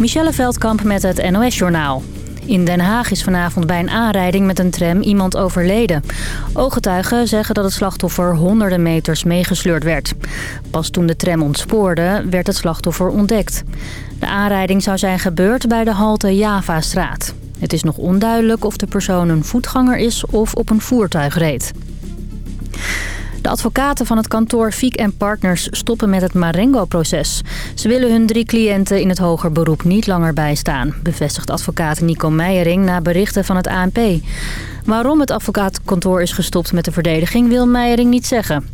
Michelle Veldkamp met het NOS-journaal. In Den Haag is vanavond bij een aanrijding met een tram iemand overleden. Ooggetuigen zeggen dat het slachtoffer honderden meters meegesleurd werd. Pas toen de tram ontspoorde, werd het slachtoffer ontdekt. De aanrijding zou zijn gebeurd bij de halte Javastraat. Het is nog onduidelijk of de persoon een voetganger is of op een voertuig reed. De advocaten van het kantoor Fiek Partners stoppen met het Marengo-proces. Ze willen hun drie cliënten in het hoger beroep niet langer bijstaan... bevestigt advocaat Nico Meijering na berichten van het ANP. Waarom het advocaatkantoor is gestopt met de verdediging wil Meijering niet zeggen.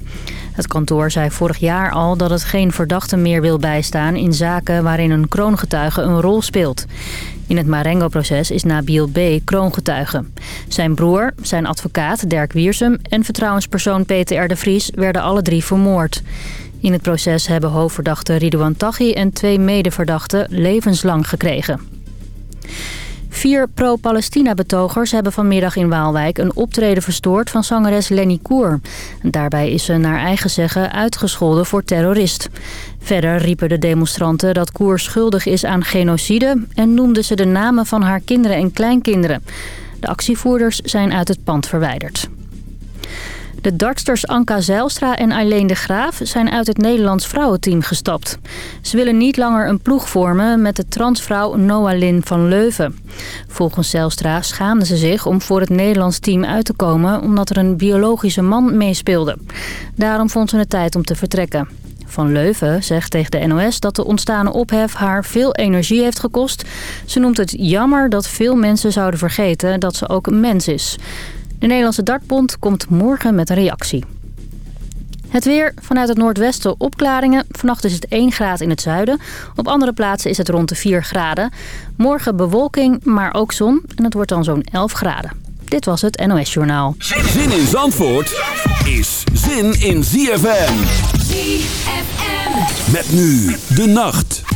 Het kantoor zei vorig jaar al dat het geen verdachte meer wil bijstaan... in zaken waarin een kroongetuige een rol speelt. In het Marengo-proces is Nabil B. kroongetuige. Zijn broer, zijn advocaat Dirk Wiersum en vertrouwenspersoon Peter de Vries werden alle drie vermoord. In het proces hebben hoofdverdachte Ridouan Taghi en twee medeverdachten levenslang gekregen. Vier pro-Palestina-betogers hebben vanmiddag in Waalwijk een optreden verstoord van zangeres Lenny Koer. Daarbij is ze naar eigen zeggen uitgescholden voor terrorist. Verder riepen de demonstranten dat Koer schuldig is aan genocide en noemden ze de namen van haar kinderen en kleinkinderen. De actievoerders zijn uit het pand verwijderd. De dartsters Anka Zijlstra en Aileen de Graaf zijn uit het Nederlands vrouwenteam gestapt. Ze willen niet langer een ploeg vormen met de transvrouw Noah Lin van Leuven. Volgens Zijlstra schaamde ze zich om voor het Nederlands team uit te komen... omdat er een biologische man meespeelde. Daarom vond ze het tijd om te vertrekken. Van Leuven zegt tegen de NOS dat de ontstane ophef haar veel energie heeft gekost. Ze noemt het jammer dat veel mensen zouden vergeten dat ze ook een mens is. De Nederlandse dartbond komt morgen met een reactie. Het weer. Vanuit het noordwesten opklaringen. Vannacht is het 1 graad in het zuiden. Op andere plaatsen is het rond de 4 graden. Morgen bewolking, maar ook zon. En het wordt dan zo'n 11 graden. Dit was het NOS Journaal. Zin in Zandvoort is zin in ZFM. ZFM. Met nu de nacht.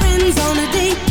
on a date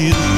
you.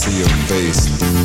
See your face,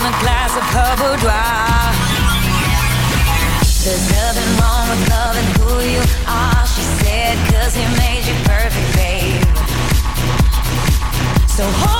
in a glass of her boudoir. There's nothing wrong with loving who you are, she said, cause he made you perfect, babe. So hold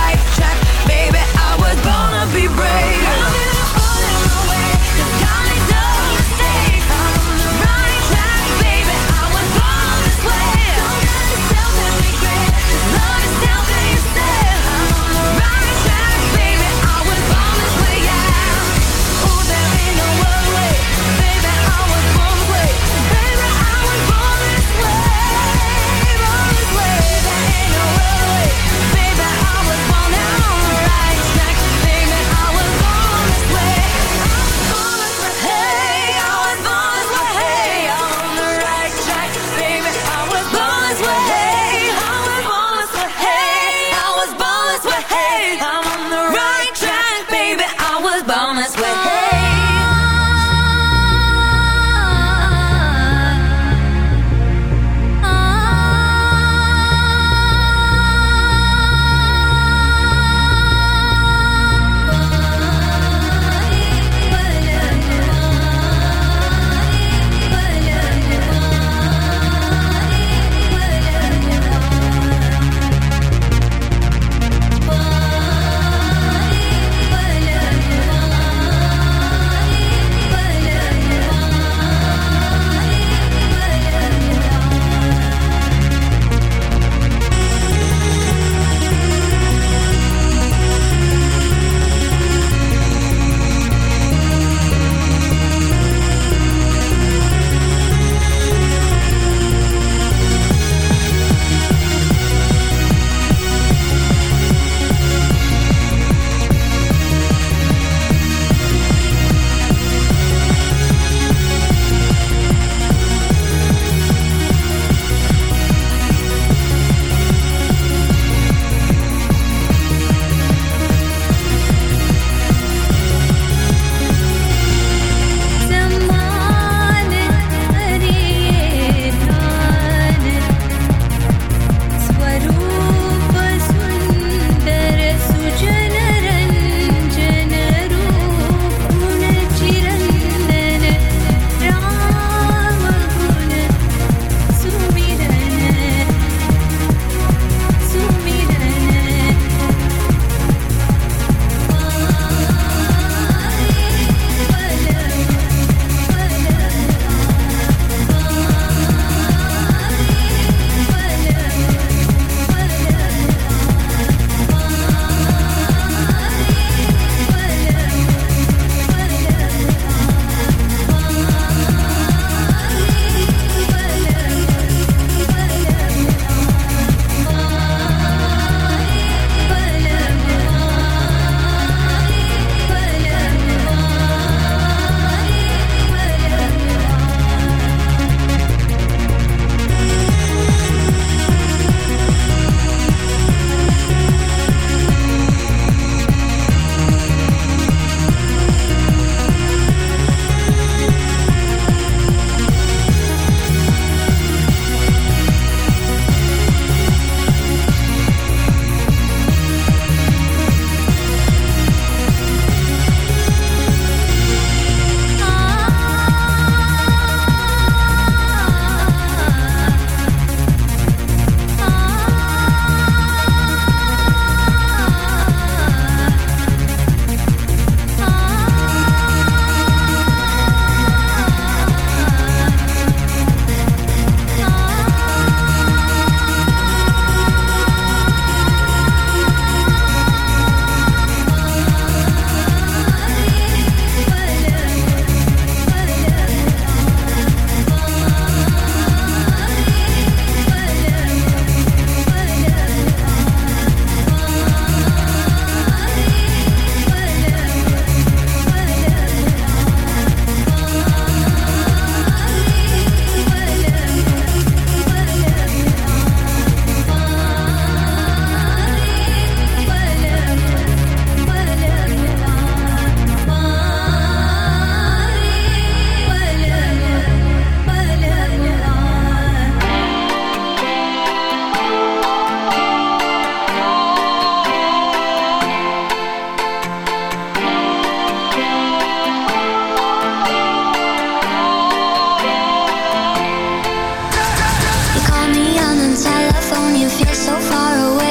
so far away.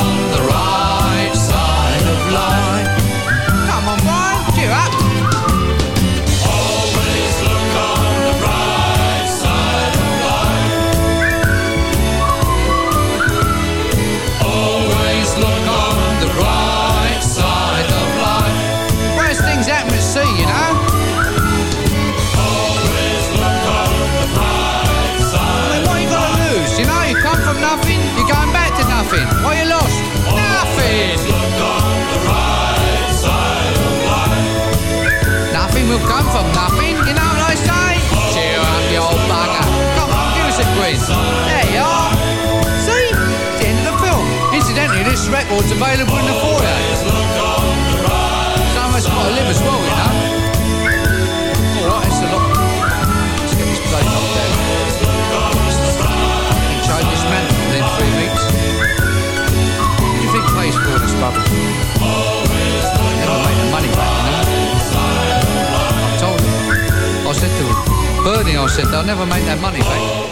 record's available in the foyer. Of us got to live as well, you know. Alright, it's a lot. Let's get this place this man three weeks. Do you think this? Never make the money back, you know. I told him. I said to Bernie, I said, they'll never make that money back.